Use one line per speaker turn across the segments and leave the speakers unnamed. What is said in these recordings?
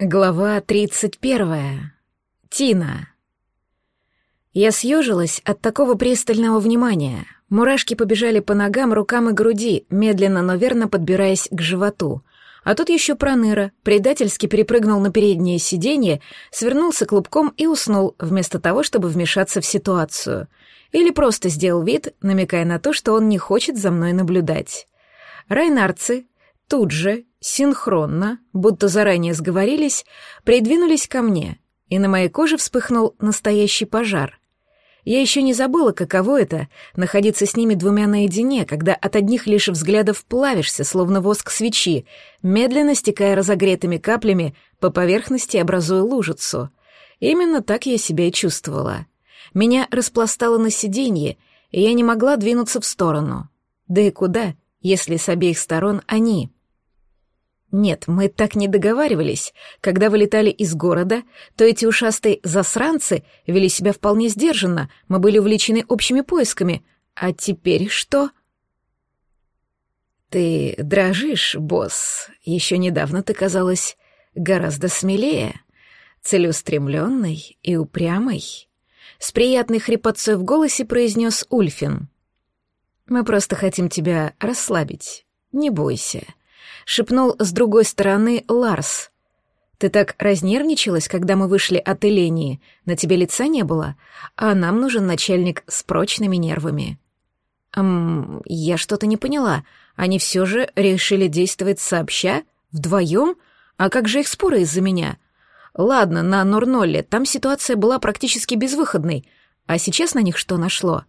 Глава 31. Тина. Я съежилась от такого пристального внимания. Мурашки побежали по ногам, рукам и груди, медленно, но верно подбираясь к животу. А тут еще проныра, предательски перепрыгнул на переднее сиденье, свернулся клубком и уснул, вместо того, чтобы вмешаться в ситуацию. Или просто сделал вид, намекая на то, что он не хочет за мной наблюдать. Райнарцы тут же, синхронно, будто заранее сговорились, придвинулись ко мне, и на моей коже вспыхнул настоящий пожар. Я еще не забыла, каково это — находиться с ними двумя наедине, когда от одних лишь взглядов плавишься, словно воск свечи, медленно стекая разогретыми каплями по поверхности, образуя лужицу. Именно так я себя и чувствовала. Меня распластало на сиденье, и я не могла двинуться в сторону. Да и куда, если с обеих сторон они — нет, мы так не договаривались. Когда вылетали из города, то эти ушастые засранцы вели себя вполне сдержанно, мы были увлечены общими поисками. А теперь что? Ты дрожишь, босс. Еще недавно ты казалась гораздо смелее, целеустремленной и упрямой. С приятной хрипотцой в голосе произнес Ульфин. Мы просто хотим тебя расслабить. Не бойся шепнул с другой стороны Ларс. «Ты так разнервничалась, когда мы вышли от Элении. На тебе лица не было, а нам нужен начальник с прочными нервами». «Эм, я что-то не поняла. Они все же решили действовать сообща? Вдвоем? А как же их споры из-за меня?» «Ладно, на Норнолле там ситуация была практически безвыходной, а сейчас на них что нашло?»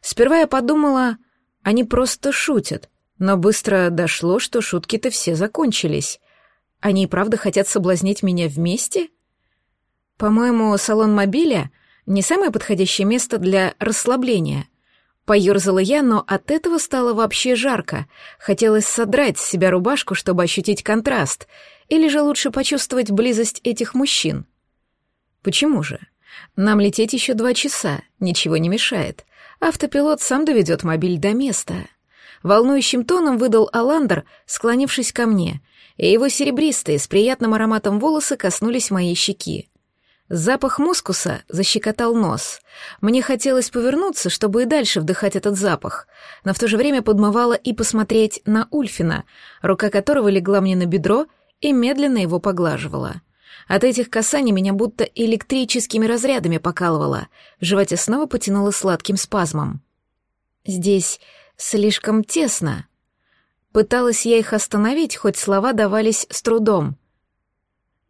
Сперва я подумала, они просто шутят, но быстро дошло, что шутки-то все закончились. Они и правда хотят соблазнить меня вместе? По-моему, салон мобиля — не самое подходящее место для расслабления. Поёрзала я, но от этого стало вообще жарко. Хотелось содрать с себя рубашку, чтобы ощутить контраст, или же лучше почувствовать близость этих мужчин. Почему же? Нам лететь еще два часа, ничего не мешает. Автопилот сам доведет мобиль до места. Волнующим тоном выдал Аландер, склонившись ко мне, и его серебристые с приятным ароматом волосы коснулись моей щеки. Запах мускуса защекотал нос. Мне хотелось повернуться, чтобы и дальше вдыхать этот запах, но в то же время подмывало и посмотреть на Ульфина, рука которого легла мне на бедро и медленно его поглаживала. От этих касаний меня будто электрическими разрядами покалывало, в животе снова потянуло сладким спазмом. «Здесь слишком тесно. Пыталась я их остановить, хоть слова давались с трудом.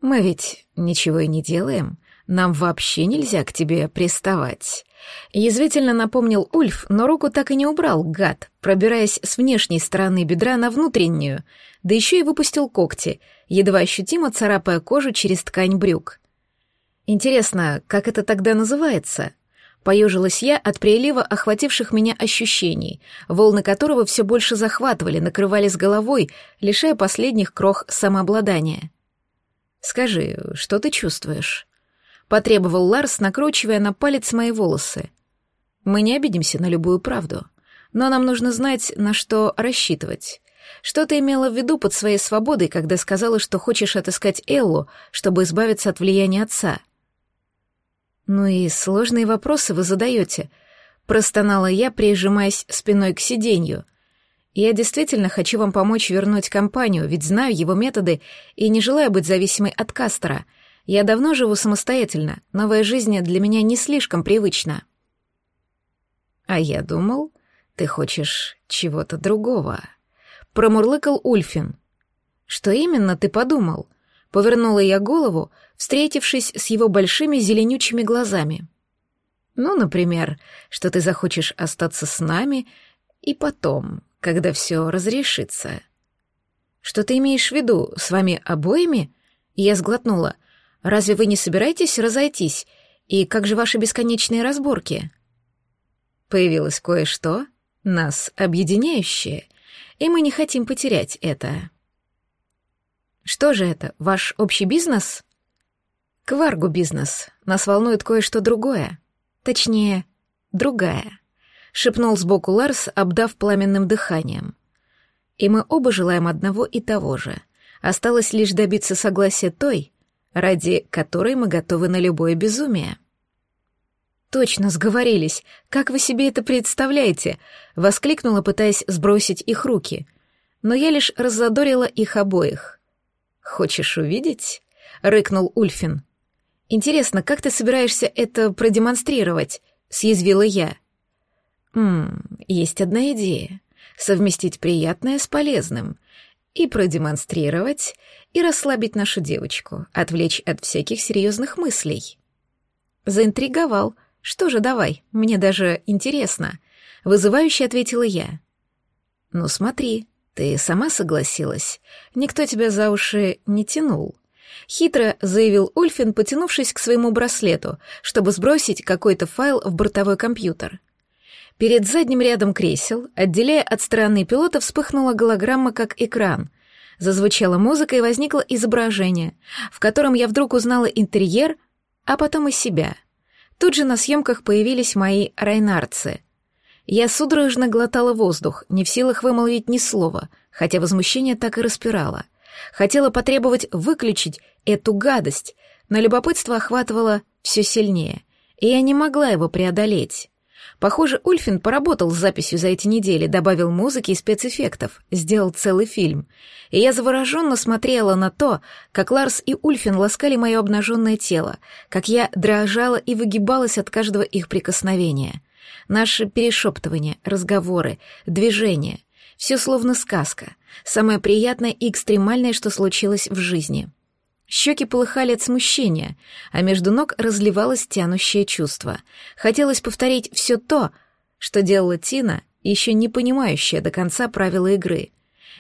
«Мы ведь ничего и не делаем. Нам вообще нельзя к тебе приставать». Язвительно напомнил Ульф, но руку так и не убрал, гад, пробираясь с внешней стороны бедра на внутреннюю, да еще и выпустил когти, едва ощутимо царапая кожу через ткань брюк. Интересно, как это тогда называется? Поежилась я от прилива охвативших меня ощущений, волны которого все больше захватывали, накрывали с головой, лишая последних крох самообладания. «Скажи, что ты чувствуешь?» — потребовал Ларс, накручивая на палец мои волосы. «Мы не обидимся на любую правду, но нам нужно знать, на что рассчитывать». Что ты имела в виду под своей свободой, когда сказала, что хочешь отыскать Эллу, чтобы избавиться от влияния отца?» «Ну и сложные вопросы вы задаете», — простонала я, прижимаясь спиной к сиденью. «Я действительно хочу вам помочь вернуть компанию, ведь знаю его методы и не желаю быть зависимой от Кастера. Я давно живу самостоятельно, новая жизнь для меня не слишком привычна». «А я думал, ты хочешь чего-то другого», — промурлыкал Ульфин. «Что именно ты подумал?» Повернула я голову, встретившись с его большими зеленючими глазами. «Ну, например, что ты захочешь остаться с нами и потом, когда все разрешится». «Что ты имеешь в виду, с вами обоими?» Я сглотнула. «Разве вы не собираетесь разойтись? И как же ваши бесконечные разборки?» Появилось кое-что, нас объединяющее, и мы не хотим потерять это. Что же это, ваш общий бизнес? Кваргу бизнес. Нас волнует кое-что другое. Точнее, другая. Шепнул сбоку Ларс, обдав пламенным дыханием. И мы оба желаем одного и того же. Осталось лишь добиться согласия той, ради которой мы готовы на любое безумие. «Точно, сговорились. Как вы себе это представляете?» — воскликнула, пытаясь сбросить их руки. Но я лишь раззадорила их обоих. «Хочешь увидеть?» — рыкнул Ульфин. «Интересно, как ты собираешься это продемонстрировать?» — съязвила я. «Ммм, есть одна идея. Совместить приятное с полезным. И продемонстрировать, и расслабить нашу девочку, отвлечь от всяких серьезных мыслей». Заинтриговал — «Что же, давай, мне даже интересно», — вызывающе ответила я. «Ну смотри, ты сама согласилась. Никто тебя за уши не тянул». Хитро заявил Ульфин, потянувшись к своему браслету, чтобы сбросить какой-то файл в бортовой компьютер. Перед задним рядом кресел, отделяя от стороны пилота, вспыхнула голограмма как экран. Зазвучала музыка и возникло изображение, в котором я вдруг узнала интерьер, а потом и себя — Тут же на съемках появились мои райнарцы. Я судорожно глотала воздух, не в силах вымолвить ни слова, хотя возмущение так и распирало. Хотела потребовать выключить эту гадость, но любопытство охватывало все сильнее, и я не могла его преодолеть. Похоже, Ульфин поработал с записью за эти недели, добавил музыки и спецэффектов, сделал целый фильм. И я завороженно смотрела на то, как Ларс и Ульфин ласкали мое обнаженное тело, как я дрожала и выгибалась от каждого их прикосновения. Наши перешептывания, разговоры, движения — все словно сказка, самое приятное и экстремальное, что случилось в жизни — Щеки полыхали от смущения, а между ног разливалось тянущее чувство. Хотелось повторить все то, что делала Тина, еще не понимающая до конца правила игры.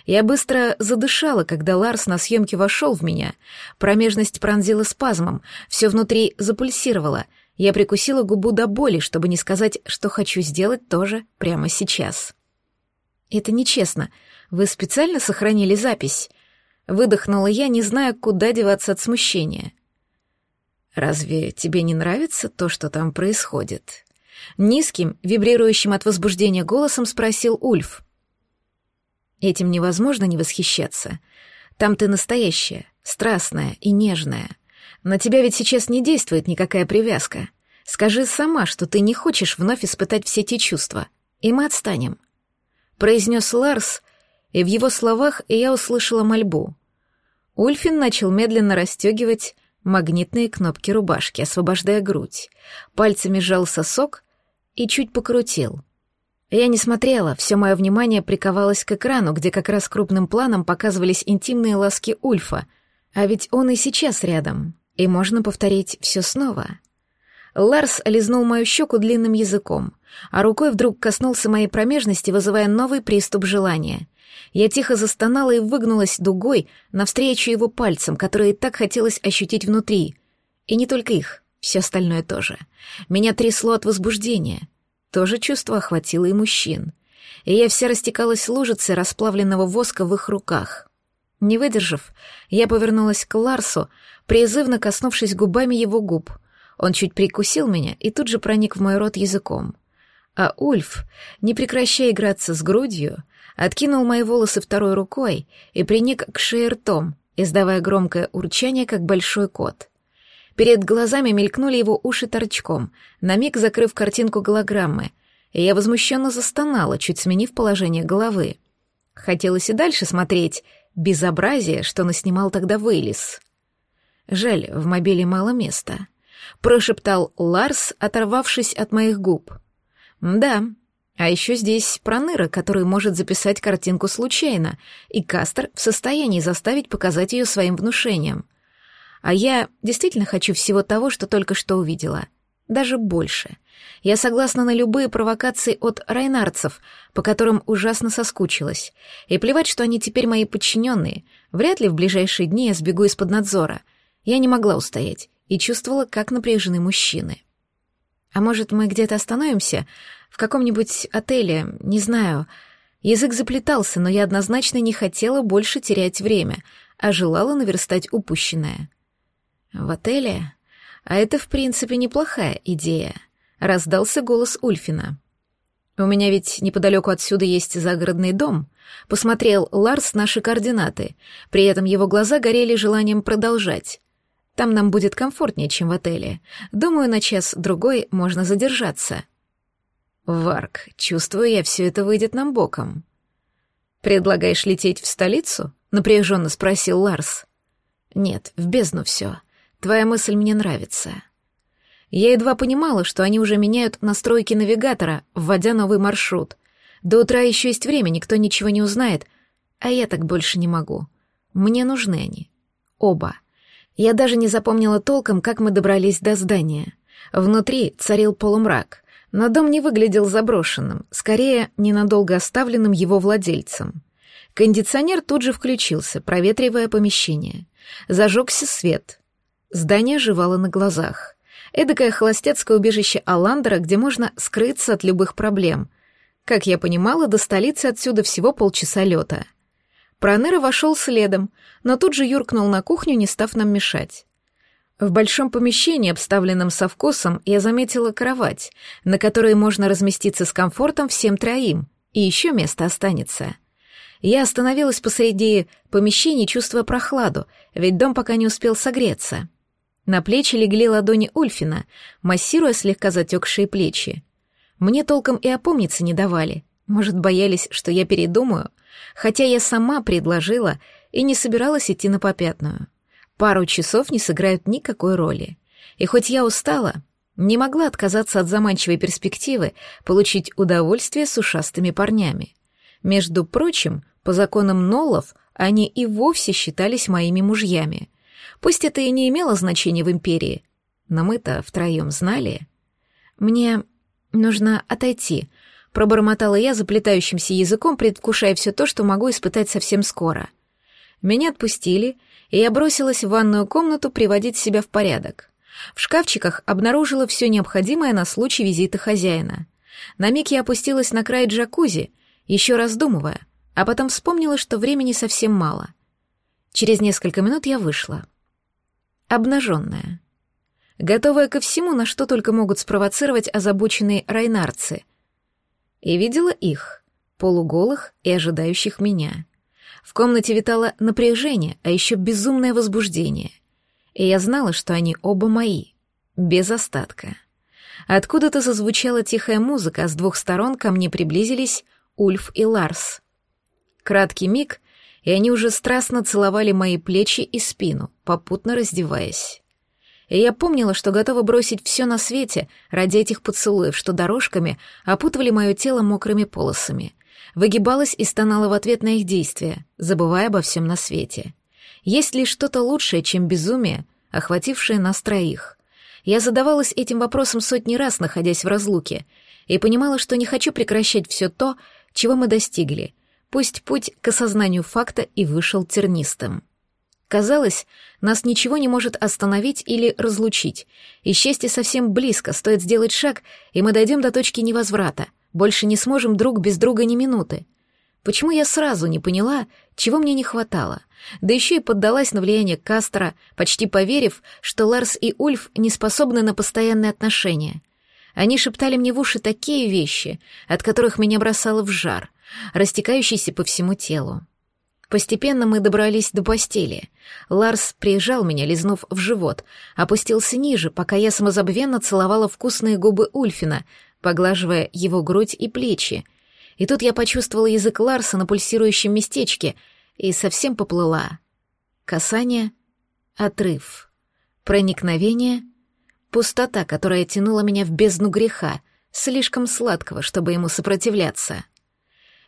Я быстро задышала, когда Ларс на съемке вошел в меня. Промежность пронзила спазмом, все внутри запульсировало. Я прикусила губу до боли, чтобы не сказать, что хочу сделать тоже прямо сейчас. «Это нечестно. Вы специально сохранили запись?» Выдохнула я, не зная, куда деваться от смущения. «Разве тебе не нравится то, что там происходит?» Низким, вибрирующим от возбуждения голосом спросил Ульф. «Этим невозможно не восхищаться. Там ты настоящая, страстная и нежная. На тебя ведь сейчас не действует никакая привязка. Скажи сама, что ты не хочешь вновь испытать все те чувства, и мы отстанем», — произнес Ларс, и в его словах я услышала мольбу. Ульфин начал медленно расстегивать магнитные кнопки рубашки, освобождая грудь. Пальцами сжал сосок и чуть покрутил. Я не смотрела, все мое внимание приковалось к экрану, где как раз крупным планом показывались интимные ласки Ульфа, а ведь он и сейчас рядом, и можно повторить все снова. Ларс лизнул мою щеку длинным языком, а рукой вдруг коснулся моей промежности, вызывая новый приступ желания. Я тихо застонала и выгнулась дугой навстречу его пальцам, которые так хотелось ощутить внутри. И не только их, все остальное тоже. Меня трясло от возбуждения. То же чувство охватило и мужчин. И я вся растекалась лужицей расплавленного воска в их руках. Не выдержав, я повернулась к Ларсу, призывно коснувшись губами его губ. Он чуть прикусил меня и тут же проник в мой рот языком. А Ульф, не прекращая играться с грудью, откинул мои волосы второй рукой и приник к шее ртом, издавая громкое урчание, как большой кот. Перед глазами мелькнули его уши торчком, на миг закрыв картинку голограммы, и я возмущенно застонала, чуть сменив положение головы. Хотелось и дальше смотреть безобразие, что наснимал тогда Вейлис. Жаль, в мобиле мало места. Прошептал Ларс, оторвавшись от моих губ. Да, а еще здесь проныра, который может записать картинку случайно, и Кастер в состоянии заставить показать ее своим внушением. А я действительно хочу всего того, что только что увидела. Даже больше. Я согласна на любые провокации от райнарцев, по которым ужасно соскучилась. И плевать, что они теперь мои подчиненные. Вряд ли в ближайшие дни я сбегу из-под надзора. Я не могла устоять и чувствовала, как напряжены мужчины. А может, мы где-то остановимся? В каком-нибудь отеле, не знаю. Язык заплетался, но я однозначно не хотела больше терять время, а желала наверстать упущенное. В отеле? А это, в принципе, неплохая идея. Раздался голос Ульфина. У меня ведь неподалеку отсюда есть загородный дом. Посмотрел Ларс наши координаты. При этом его глаза горели желанием продолжать. Там нам будет комфортнее, чем в отеле. Думаю, на час-другой можно задержаться». «Варк, чувствую я, все это выйдет нам боком». «Предлагаешь лететь в столицу?» — напряженно спросил Ларс. «Нет, в бездну все. Твоя мысль мне нравится». Я едва понимала, что они уже меняют настройки навигатора, вводя новый маршрут. До утра еще есть время, никто ничего не узнает, а я так больше не могу. Мне нужны они. Оба. Я даже не запомнила толком, как мы добрались до здания. Внутри царил полумрак, но дом не выглядел заброшенным, скорее, ненадолго оставленным его владельцем. Кондиционер тут же включился, проветривая помещение. Зажегся свет. Здание жевало на глазах. Эдакое холостяцкое убежище Аландера, где можно скрыться от любых проблем. Как я понимала, до столицы отсюда всего полчаса лета. Пронера вошел следом, но тут же юркнул на кухню, не став нам мешать. В большом помещении, обставленном со вкусом, я заметила кровать, на которой можно разместиться с комфортом всем троим, и еще место останется. Я остановилась посреди помещения, чувствуя прохладу, ведь дом пока не успел согреться. На плечи легли ладони Ульфина, массируя слегка затекшие плечи. Мне толком и опомниться не давали. Может, боялись, что я передумаю, хотя я сама предложила и не собиралась идти на попятную. Пару часов не сыграют никакой роли. И хоть я устала, не могла отказаться от заманчивой перспективы получить удовольствие с ушастыми парнями. Между прочим, по законам Ноллов они и вовсе считались моими мужьями. Пусть это и не имело значения в Империи, но мы-то втроем знали. Мне нужно отойти, пробормотала я заплетающимся языком, предвкушая все то, что могу испытать совсем скоро. Меня отпустили, и я бросилась в ванную комнату приводить себя в порядок. В шкафчиках обнаружила все необходимое на случай визита хозяина. На миг я опустилась на край джакузи, еще раздумывая, а потом вспомнила, что времени совсем мало. Через несколько минут я вышла. Обнаженная. Готовая ко всему, на что только могут спровоцировать озабоченные райнарцы — и видела их, полуголых и ожидающих меня. В комнате витало напряжение, а еще безумное возбуждение. И я знала, что они оба мои, без остатка. Откуда-то зазвучала тихая музыка, а с двух сторон ко мне приблизились Ульф и Ларс. Краткий миг, и они уже страстно целовали мои плечи и спину, попутно раздеваясь и я помнила, что готова бросить все на свете ради этих поцелуев, что дорожками опутывали мое тело мокрыми полосами. Выгибалась и стонала в ответ на их действия, забывая обо всем на свете. Есть ли что-то лучшее, чем безумие, охватившее нас троих? Я задавалась этим вопросом сотни раз, находясь в разлуке, и понимала, что не хочу прекращать все то, чего мы достигли, пусть путь к осознанию факта и вышел тернистым. Казалось, нас ничего не может остановить или разлучить, и счастье совсем близко, стоит сделать шаг, и мы дойдем до точки невозврата, больше не сможем друг без друга ни минуты. Почему я сразу не поняла, чего мне не хватало? Да еще и поддалась на влияние Кастера, почти поверив, что Ларс и Ульф не способны на постоянные отношения. Они шептали мне в уши такие вещи, от которых меня бросало в жар, растекающийся по всему телу. Постепенно мы добрались до постели. Ларс приезжал меня, лизнув в живот, опустился ниже, пока я самозабвенно целовала вкусные губы Ульфина, поглаживая его грудь и плечи. И тут я почувствовала язык Ларса на пульсирующем местечке и совсем поплыла. Касание, отрыв, проникновение, пустота, которая тянула меня в бездну греха, слишком сладкого, чтобы ему сопротивляться.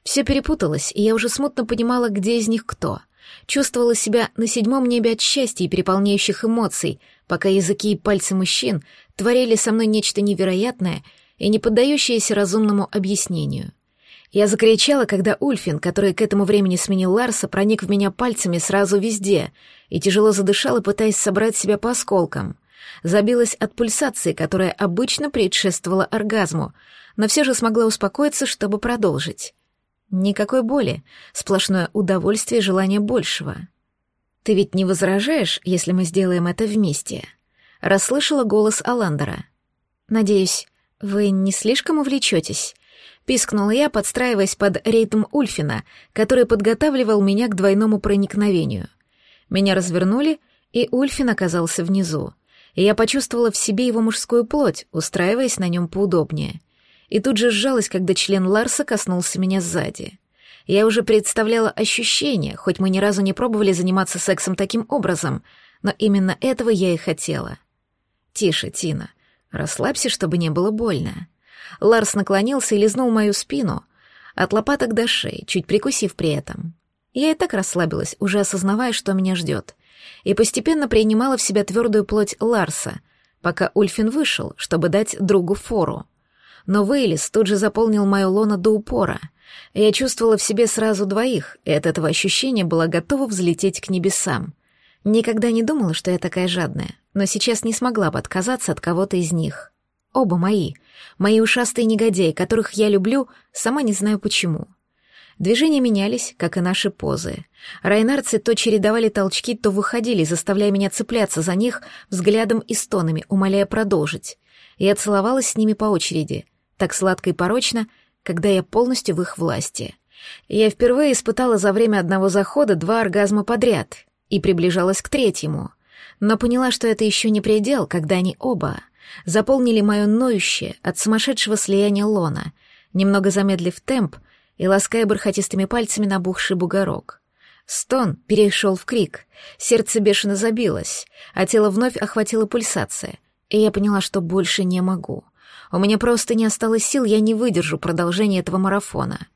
Все перепуталось, и я уже смутно понимала, где из них кто. Чувствовала себя на седьмом небе от счастья и переполняющих эмоций, пока языки и пальцы мужчин творили со мной нечто невероятное и не поддающееся разумному объяснению. Я закричала, когда Ульфин, который к этому времени сменил Ларса, проник в меня пальцами сразу везде и тяжело задышала, пытаясь собрать себя по осколкам. Забилась от пульсации, которая обычно предшествовала оргазму, но все же смогла успокоиться, чтобы продолжить. Никакой боли, сплошное удовольствие и желание большего. Ты ведь не возражаешь, если мы сделаем это вместе? Расслышала голос Аландера. Надеюсь, вы не слишком увлечетесь? Пискнула я, подстраиваясь под ритм Ульфина, который подготавливал меня к двойному проникновению. Меня развернули, И Ульфин оказался внизу, я почувствовала в себе его мужскую плоть, устраиваясь на нем поудобнее. И тут же сжалась, когда член Ларса коснулся меня сзади. Я уже представляла ощущение, хоть мы ни разу не пробовали заниматься сексом таким образом, но именно этого я и хотела. «Тише, Тина. Расслабься, чтобы не было больно». Ларс наклонился и лизнул мою спину, от лопаток до шеи, чуть прикусив при этом. Я и так расслабилась, уже осознавая, что меня ждет, и постепенно принимала в себя твердую плоть Ларса, пока Ульфин вышел, чтобы дать другу фору. Но Вейлис тут же заполнил мою лоно до упора. Я чувствовала в себе сразу двоих, и от этого ощущения была готова взлететь к небесам. Никогда не думала, что я такая жадная, но сейчас не смогла бы отказаться от кого-то из них. Оба мои. Мои ушастые негодяи, которых я люблю, сама не знаю почему. Движения менялись, как и наши позы. Райнарцы то чередовали толчки, то выходили, заставляя меня цепляться за них взглядом и стонами, умоляя продолжить. Я целовалась с ними по очереди, так сладко и порочно, когда я полностью в их власти. Я впервые испытала за время одного захода два оргазма подряд и приближалась к третьему, но поняла, что это еще не предел, когда они оба заполнили мое ноющее от сумасшедшего слияния лона, немного замедлив темп и лаская бархатистыми пальцами набухший бугорок. Стон перешел в крик, сердце бешено забилось, а тело вновь охватила пульсация, и я поняла, что больше не могу. У меня просто не осталось сил, я не выдержу продолжения этого марафона.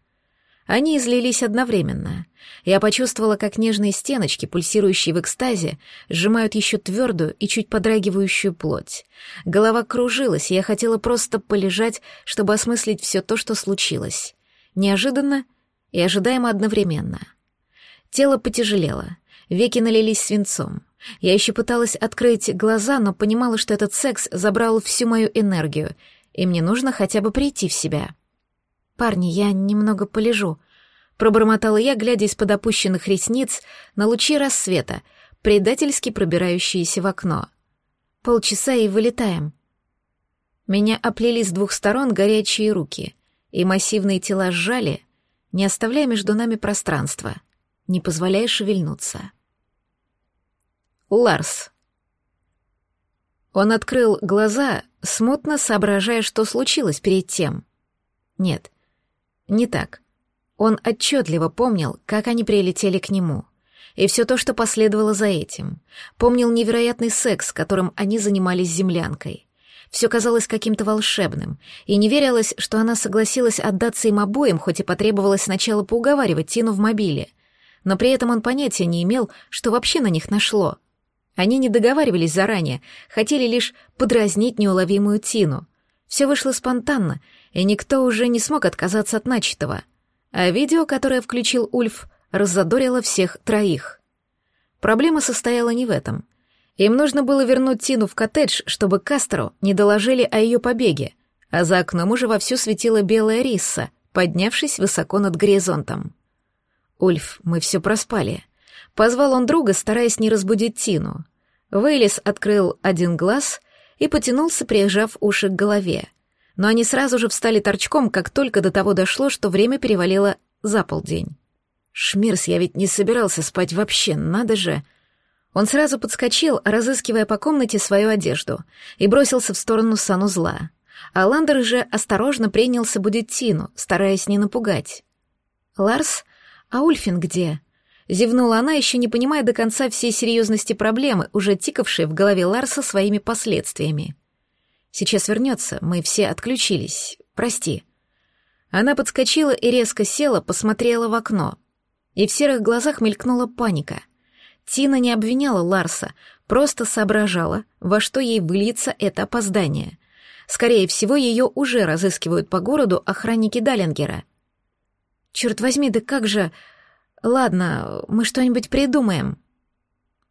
Они излились одновременно. Я почувствовала, как нежные стеночки, пульсирующие в экстазе, сжимают еще твердую и чуть подрагивающую плоть. Голова кружилась, и я хотела просто полежать, чтобы осмыслить все то, что случилось. Неожиданно и ожидаемо одновременно. Тело потяжелело, веки налились свинцом. Я еще пыталась открыть глаза, но понимала, что этот секс забрал всю мою энергию, и мне нужно хотя бы прийти в себя. «Парни, я немного полежу», — пробормотала я, глядя из-под опущенных ресниц на лучи рассвета, предательски пробирающиеся в окно. «Полчаса и вылетаем». Меня оплели с двух сторон горячие руки, и массивные тела сжали, не оставляя между нами пространства, не позволяя шевельнуться. Ларс. Он открыл глаза, смутно соображая, что случилось перед тем. Нет, не так. Он отчетливо помнил, как они прилетели к нему. И все то, что последовало за этим. Помнил невероятный секс, которым они занимались землянкой. Все казалось каким-то волшебным, и не верилось, что она согласилась отдаться им обоим, хоть и потребовалось сначала поуговаривать Тину в мобиле. Но при этом он понятия не имел, что вообще на них нашло. Они не договаривались заранее, хотели лишь подразнить неуловимую Тину. Все вышло спонтанно, и никто уже не смог отказаться от начатого. А видео, которое включил Ульф, раззадорило всех троих. Проблема состояла не в этом. Им нужно было вернуть Тину в коттедж, чтобы Кастеру не доложили о ее побеге, а за окном уже вовсю светила белая риса, поднявшись высоко над горизонтом. «Ульф, мы все проспали». Позвал он друга, стараясь не разбудить Тину. Вейлис открыл один глаз и потянулся, прижав уши к голове — но они сразу же встали торчком, как только до того дошло, что время перевалило за полдень. Шмирс, я ведь не собирался спать вообще, надо же. Он сразу подскочил, разыскивая по комнате свою одежду, и бросился в сторону санузла. А Ландер же осторожно принялся будить Тину, стараясь не напугать. «Ларс? А Ульфин где?» Зевнула она, еще не понимая до конца всей серьезности проблемы, уже тикавшей в голове Ларса своими последствиями. Сейчас вернется, мы все отключились. Прости». Она подскочила и резко села, посмотрела в окно. И в серых глазах мелькнула паника. Тина не обвиняла Ларса, просто соображала, во что ей выльется это опоздание. Скорее всего, ее уже разыскивают по городу охранники Даллингера. «Черт возьми, да как же...» «Ладно, мы что-нибудь придумаем».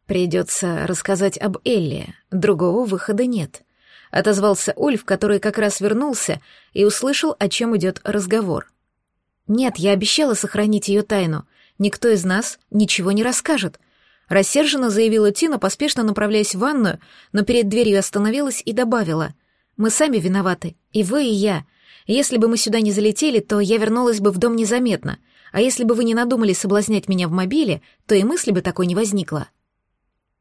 Придется рассказать об Элли, другого выхода нет отозвался Ульф, который как раз вернулся и услышал, о чем идет разговор. «Нет, я обещала сохранить ее тайну. Никто из нас ничего не расскажет», — рассерженно заявила Тина, поспешно направляясь в ванную, но перед дверью остановилась и добавила. «Мы сами виноваты, и вы, и я. Если бы мы сюда не залетели, то я вернулась бы в дом незаметно, а если бы вы не надумали соблазнять меня в мобиле, то и мысли бы такой не возникло».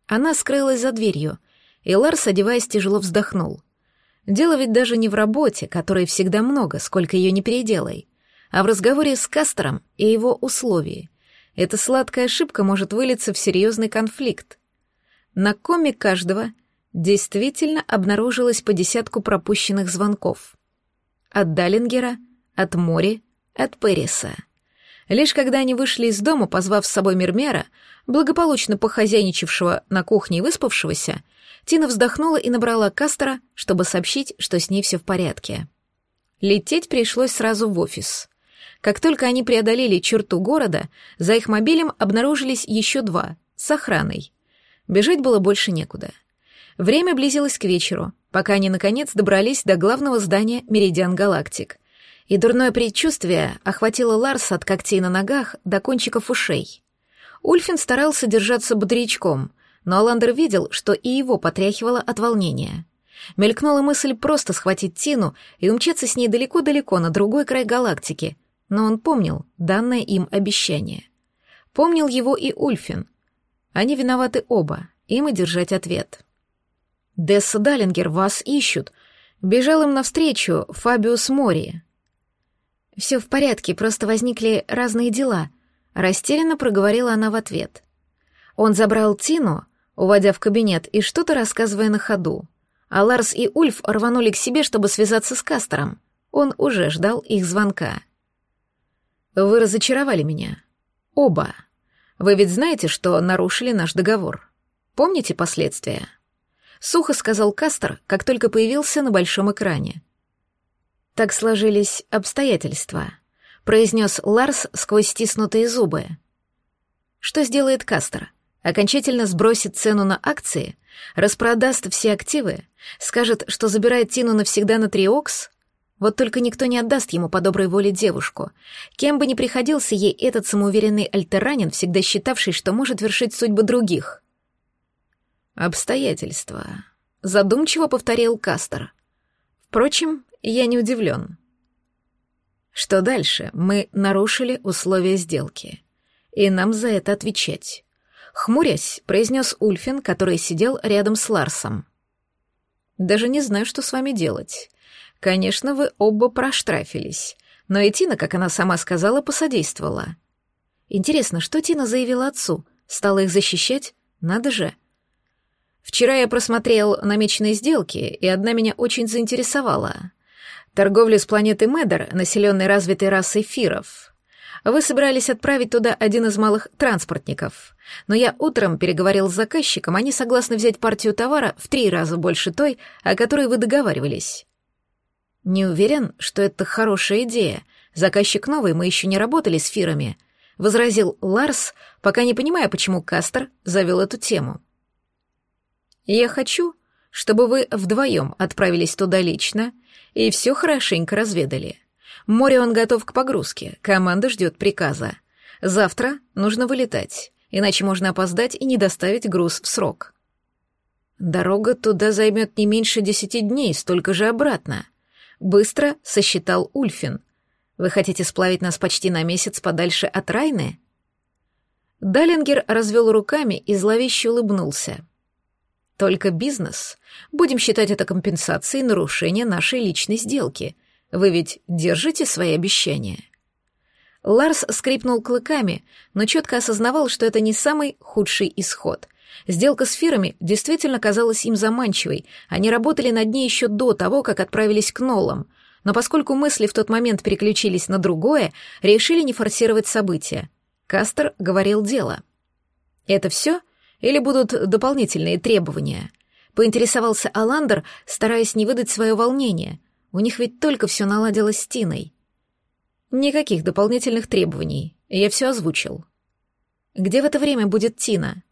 Она скрылась за дверью, и Ларс, одеваясь, тяжело вздохнул. Дело ведь даже не в работе, которой всегда много, сколько ее не переделай, а в разговоре с Кастером и его условии. Эта сладкая ошибка может вылиться в серьезный конфликт. На коме каждого действительно обнаружилось по десятку пропущенных звонков. От Даллингера, от Мори, от Перриса. Лишь когда они вышли из дома, позвав с собой Мермера, благополучно похозяйничавшего на кухне и выспавшегося, Тина вздохнула и набрала Кастера, чтобы сообщить, что с ней все в порядке. Лететь пришлось сразу в офис. Как только они преодолели черту города, за их мобилем обнаружились еще два, с охраной. Бежать было больше некуда. Время близилось к вечеру, пока они, наконец, добрались до главного здания «Меридиан Галактик». И дурное предчувствие охватило Ларса от когтей на ногах до кончиков ушей. Ульфин старался держаться бодрячком, но Аландер видел, что и его потряхивало от волнения. Мелькнула мысль просто схватить Тину и умчаться с ней далеко-далеко на другой край галактики, но он помнил данное им обещание. Помнил его и Ульфин. Они виноваты оба, им и держать ответ. «Десса Даллингер, вас ищут!» Бежал им навстречу Фабиус Мори. «Все в порядке, просто возникли разные дела», — растерянно проговорила она в ответ. Он забрал Тину, уводя в кабинет и что-то рассказывая на ходу. А Ларс и Ульф рванули к себе, чтобы связаться с Кастером. Он уже ждал их звонка. «Вы разочаровали меня. Оба. Вы ведь знаете, что нарушили наш договор. Помните последствия?» Сухо сказал Кастер, как только появился на большом экране. «Так сложились обстоятельства», — произнес Ларс сквозь стиснутые зубы. «Что сделает Кастер? Окончательно сбросит цену на акции? Распродаст все активы? Скажет, что забирает Тину навсегда на Триокс? Вот только никто не отдаст ему по доброй воле девушку. Кем бы ни приходился ей этот самоуверенный альтеранин, всегда считавший, что может вершить судьбы других. «Обстоятельства», — задумчиво повторил Кастер. «Впрочем, я не удивлен». «Что дальше? Мы нарушили условия сделки. И нам за это отвечать». Хмурясь, произнес Ульфин, который сидел рядом с Ларсом. «Даже не знаю, что с вами делать. Конечно, вы оба проштрафились, но и Тина, как она сама сказала, посодействовала. Интересно, что Тина заявила отцу? Стала их защищать? Надо же. Вчера я просмотрел намеченные сделки, и одна меня очень заинтересовала. Торговля с планеты Медер, населенной развитой расой фиров. Вы собирались отправить туда один из малых транспортников, но я утром переговорил с заказчиком, они согласны взять партию товара в три раза больше той, о которой вы договаривались. Не уверен, что это хорошая идея. Заказчик новый, мы еще не работали с фирами, возразил Ларс, пока не понимая, почему Кастер завел эту тему. Я хочу, чтобы вы вдвоем отправились туда лично и все хорошенько разведали. Море он готов к погрузке, команда ждет приказа. Завтра нужно вылетать, иначе можно опоздать и не доставить груз в срок. Дорога туда займет не меньше десяти дней, столько же обратно. Быстро сосчитал Ульфин. Вы хотите сплавить нас почти на месяц подальше от Райны? Даллингер развел руками и зловеще улыбнулся. Только бизнес. Будем считать это компенсацией нарушения нашей личной сделки. Вы ведь держите свои обещания. Ларс скрипнул клыками, но четко осознавал, что это не самый худший исход. Сделка с фирами действительно казалась им заманчивой, они работали над ней еще до того, как отправились к Нолам, но поскольку мысли в тот момент переключились на другое, решили не форсировать события. Кастер говорил дело. «Это все? Или будут дополнительные требования?» Поинтересовался Аландер, стараясь не выдать свое волнение. У них ведь только все наладилось с Тиной. «Никаких дополнительных требований. Я все озвучил». «Где в это время будет Тина?»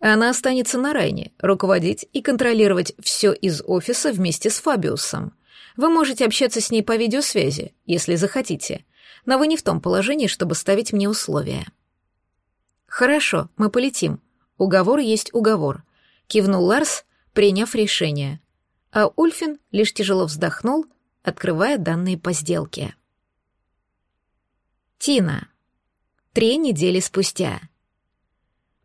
Она останется на Райне, руководить и контролировать все из офиса вместе с Фабиусом. Вы можете общаться с ней по видеосвязи, если захотите, но вы не в том положении, чтобы ставить мне условия. Хорошо, мы полетим. Уговор есть уговор, кивнул Ларс, приняв решение. А Ульфин лишь тяжело вздохнул, открывая данные по сделке. Тина. Три недели спустя.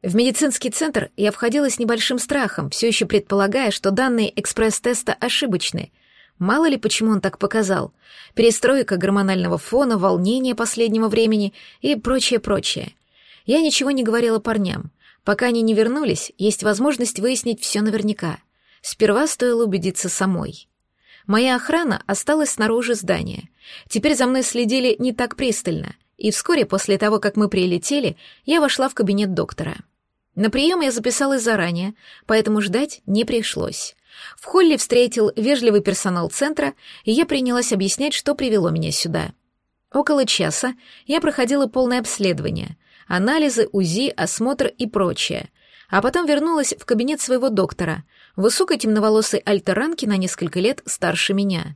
В медицинский центр я входила с небольшим страхом, все еще предполагая, что данные экспресс-теста ошибочны. Мало ли, почему он так показал. Перестройка гормонального фона, волнение последнего времени и прочее-прочее. Я ничего не говорила парням. Пока они не вернулись, есть возможность выяснить все наверняка. Сперва стоило убедиться самой. Моя охрана осталась снаружи здания. Теперь за мной следили не так пристально, и вскоре после того, как мы прилетели, я вошла в кабинет доктора. На прием я записалась заранее, поэтому ждать не пришлось. В холле встретил вежливый персонал центра, и я принялась объяснять, что привело меня сюда. Около часа я проходила полное обследование, анализы, УЗИ, осмотр и прочее, а потом вернулась в кабинет своего доктора, высокой темноволосой альтеранки на несколько лет старше меня.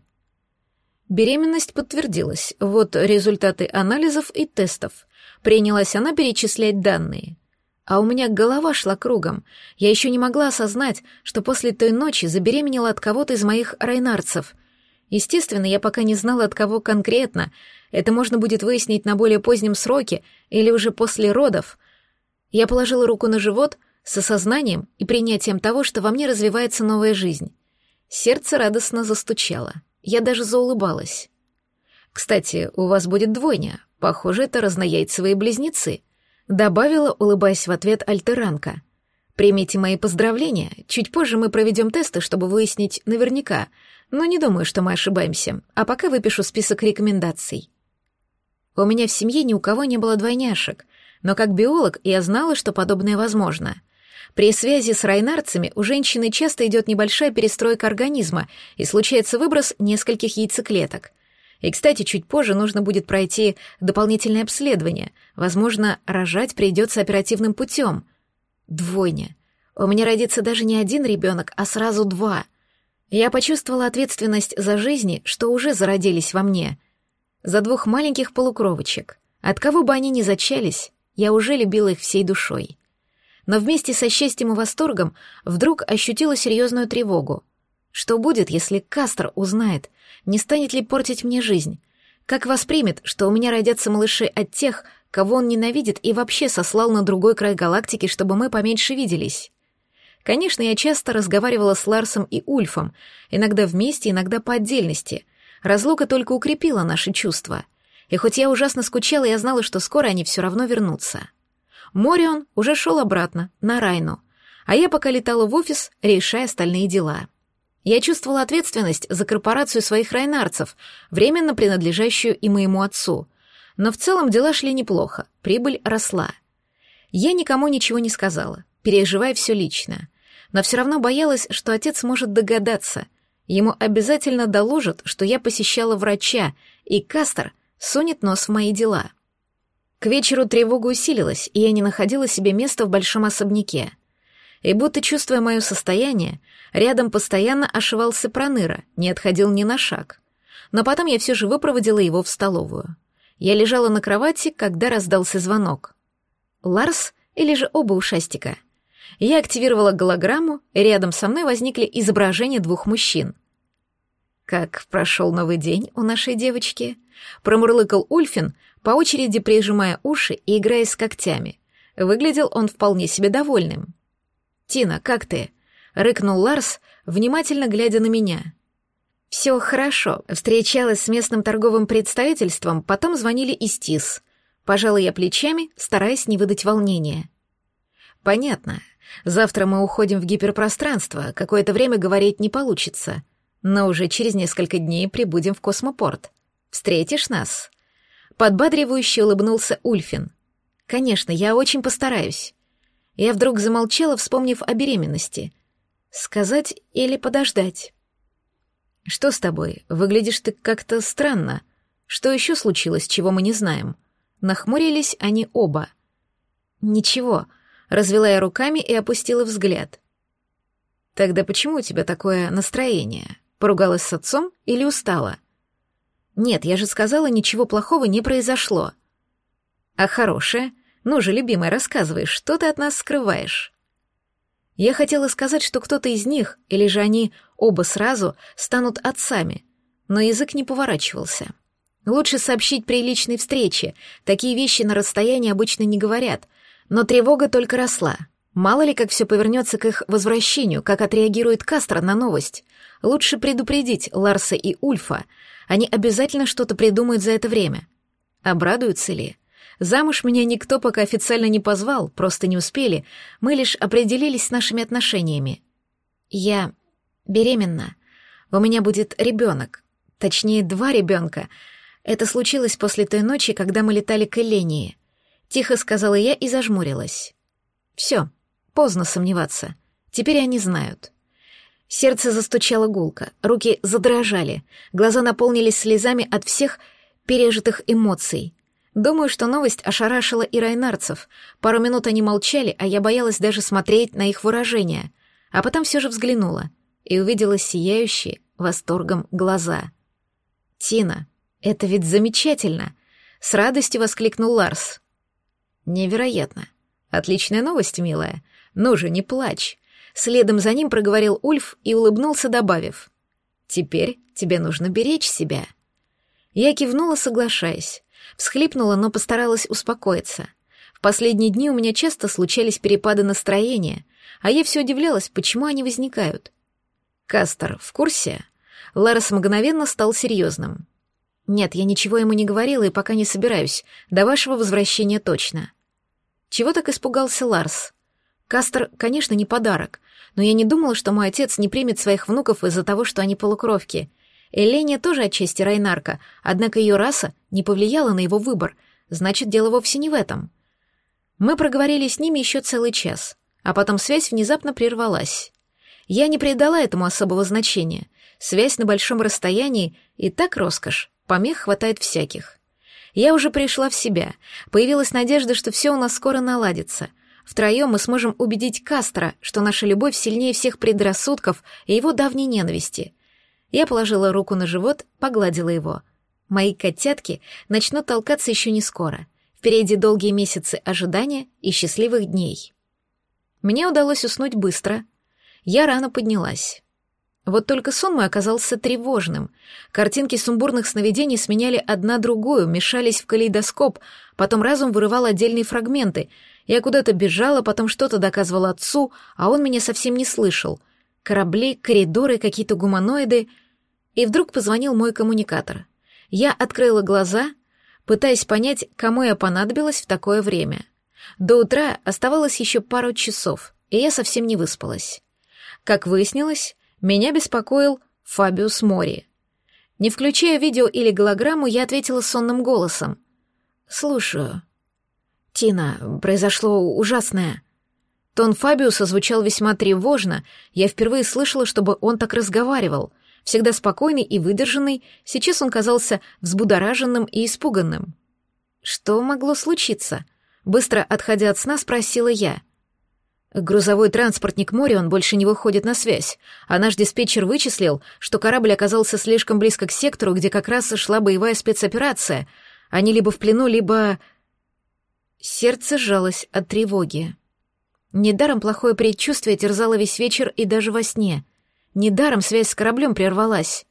Беременность подтвердилась, вот результаты анализов и тестов. Принялась она перечислять данные. А у меня голова шла кругом. Я еще не могла осознать, что после той ночи забеременела от кого-то из моих райнарцев. Естественно, я пока не знала, от кого конкретно. Это можно будет выяснить на более позднем сроке или уже после родов. Я положила руку на живот с осознанием и принятием того, что во мне развивается новая жизнь. Сердце радостно застучало. Я даже заулыбалась. «Кстати, у вас будет двойня. Похоже, это разнояйцевые близнецы», Добавила, улыбаясь в ответ альтеранка. «Примите мои поздравления. Чуть позже мы проведем тесты, чтобы выяснить наверняка, но не думаю, что мы ошибаемся. А пока выпишу список рекомендаций». У меня в семье ни у кого не было двойняшек, но как биолог я знала, что подобное возможно. При связи с райнарцами у женщины часто идет небольшая перестройка организма и случается выброс нескольких яйцеклеток. И, кстати, чуть позже нужно будет пройти дополнительное обследование. Возможно, рожать придется оперативным путем. Двойня. У меня родится даже не один ребенок, а сразу два. Я почувствовала ответственность за жизни, что уже зародились во мне. За двух маленьких полукровочек. От кого бы они ни зачались, я уже любила их всей душой. Но вместе со счастьем и восторгом вдруг ощутила серьезную тревогу. Что будет, если Кастер узнает, не станет ли портить мне жизнь? Как воспримет, что у меня родятся малыши от тех, кого он ненавидит и вообще сослал на другой край галактики, чтобы мы поменьше виделись? Конечно, я часто разговаривала с Ларсом и Ульфом, иногда вместе, иногда по отдельности. Разлука только укрепила наши чувства. И хоть я ужасно скучала, я знала, что скоро они все равно вернутся. Морион уже шел обратно, на Райну, а я пока летала в офис, решая остальные дела. Я чувствовала ответственность за корпорацию своих райнарцев, временно принадлежащую и моему отцу. Но в целом дела шли неплохо, прибыль росла. Я никому ничего не сказала, переживая все лично. Но все равно боялась, что отец может догадаться. Ему обязательно доложат, что я посещала врача, и Кастер сунет нос в мои дела. К вечеру тревога усилилась, и я не находила себе места в большом особняке и будто чувствуя мое состояние, рядом постоянно ошивался Проныра, не отходил ни на шаг. Но потом я все же выпроводила его в столовую. Я лежала на кровати, когда раздался звонок. Ларс или же оба ушастика? Я активировала голограмму, рядом со мной возникли изображения двух мужчин. «Как прошел новый день у нашей девочки?» — промурлыкал Ульфин, по очереди прижимая уши и играя с когтями. Выглядел он вполне себе довольным. «Тина, как ты?» — рыкнул Ларс, внимательно глядя на меня. «Все хорошо. Встречалась с местным торговым представительством, потом звонили из ТИС. Пожала я плечами, стараясь не выдать волнения. «Понятно. Завтра мы уходим в гиперпространство, какое-то время говорить не получится. Но уже через несколько дней прибудем в космопорт. Встретишь нас?» Подбадривающе улыбнулся Ульфин. «Конечно, я очень постараюсь». Я вдруг замолчала, вспомнив о беременности. Сказать или подождать? «Что с тобой? Выглядишь ты как-то странно. Что еще случилось, чего мы не знаем?» Нахмурились они оба. «Ничего», — развела я руками и опустила взгляд. «Тогда почему у тебя такое настроение? Поругалась с отцом или устала?» «Нет, я же сказала, ничего плохого не произошло». «А хорошее? Ну же, любимая, рассказывай, что ты от нас скрываешь?» Я хотела сказать, что кто-то из них, или же они оба сразу, станут отцами, но язык не поворачивался. Лучше сообщить при личной встрече, такие вещи на расстоянии обычно не говорят, Но тревога только росла. Мало ли, как все повернется к их возвращению, как отреагирует Кастро на новость. Лучше предупредить Ларса и Ульфа. Они обязательно что-то придумают за это время. Обрадуются ли? Замуж меня никто пока официально не позвал, просто не успели. Мы лишь определились с нашими отношениями. Я беременна. У меня будет ребенок. Точнее, два ребенка. Это случилось после той ночи, когда мы летали к Элении. Тихо сказала я и зажмурилась. Все, поздно сомневаться. Теперь они знают. Сердце застучало гулко, руки задрожали, глаза наполнились слезами от всех пережитых эмоций. Думаю, что новость ошарашила и райнарцев. Пару минут они молчали, а я боялась даже смотреть на их выражение. А потом все же взглянула и увидела сияющие восторгом глаза. «Тина, это ведь замечательно!» — с радостью воскликнул Ларс. «Невероятно! Отличная новость, милая. Ну же, не плачь!» Следом за ним проговорил Ульф и улыбнулся, добавив. «Теперь тебе нужно беречь себя». Я кивнула, соглашаясь. Всхлипнула, но постаралась успокоиться. В последние дни у меня часто случались перепады настроения, а я все удивлялась, почему они возникают. «Кастер, в курсе?» Ларес мгновенно стал серьезным. «Нет, я ничего ему не говорила и пока не собираюсь. До вашего возвращения точно». Чего так испугался Ларс? Кастер, конечно, не подарок, но я не думала, что мой отец не примет своих внуков из-за того, что они полукровки. Эления тоже отчасти райнарка, однако ее раса не повлияла на его выбор, значит, дело вовсе не в этом. Мы проговорили с ними еще целый час, а потом связь внезапно прервалась. Я не придала этому особого значения. Связь на большом расстоянии и так роскошь, помех хватает всяких. Я уже пришла в себя, появилась надежда, что все у нас скоро наладится. Втроем мы сможем убедить Кастро, что наша любовь сильнее всех предрассудков и его давней ненависти. Я положила руку на живот, погладила его. Мои котятки начнут толкаться еще не скоро. Впереди долгие месяцы ожидания и счастливых дней. Мне удалось уснуть быстро — я рано поднялась. Вот только сон мой оказался тревожным. Картинки сумбурных сновидений сменяли одна другую, мешались в калейдоскоп, потом разум вырывал отдельные фрагменты. Я куда-то бежала, потом что-то доказывала отцу, а он меня совсем не слышал. Корабли, коридоры, какие-то гуманоиды. И вдруг позвонил мой коммуникатор. Я открыла глаза, пытаясь понять, кому я понадобилась в такое время. До утра оставалось еще пару часов, и я совсем не выспалась. Как выяснилось, меня беспокоил Фабиус Мори. Не включая видео или голограмму, я ответила сонным голосом. «Слушаю». «Тина, произошло ужасное». Тон Фабиуса звучал весьма тревожно, я впервые слышала, чтобы он так разговаривал. Всегда спокойный и выдержанный, сейчас он казался взбудораженным и испуганным. «Что могло случиться?» Быстро отходя от сна, спросила я. Грузовой транспортник Морион больше не выходит на связь, а наш диспетчер вычислил, что корабль оказался слишком близко к сектору, где как раз шла боевая спецоперация. Они либо в плену, либо... Сердце сжалось от тревоги. Недаром плохое предчувствие терзало весь вечер и даже во сне. Недаром связь с кораблем прервалась.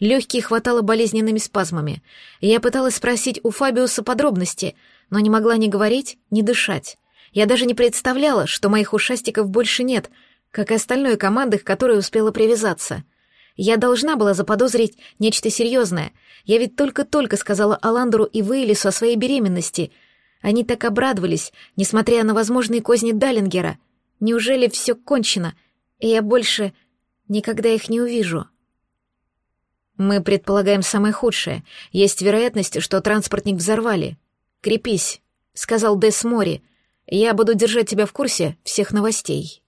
Легкие хватало болезненными спазмами. Я пыталась спросить у Фабиуса подробности, но не могла ни говорить, ни дышать. Я даже не представляла, что моих ушастиков больше нет, как и остальной команды, к которой успела привязаться. Я должна была заподозрить нечто серьезное. Я ведь только-только сказала Аландеру и Вейлису о своей беременности. Они так обрадовались, несмотря на возможные козни Даллингера. Неужели все кончено, и я больше никогда их не увижу?» «Мы предполагаем самое худшее. Есть вероятность, что транспортник взорвали. Крепись», — сказал Дес Мори, — я буду держать тебя в курсе всех новостей.